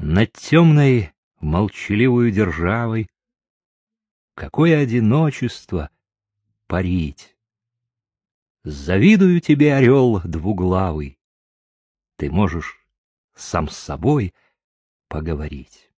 Над темной молчаливую державой Какое одиночество парить! Завидую тебе, орел двуглавый, Ты можешь сам с собой поговорить.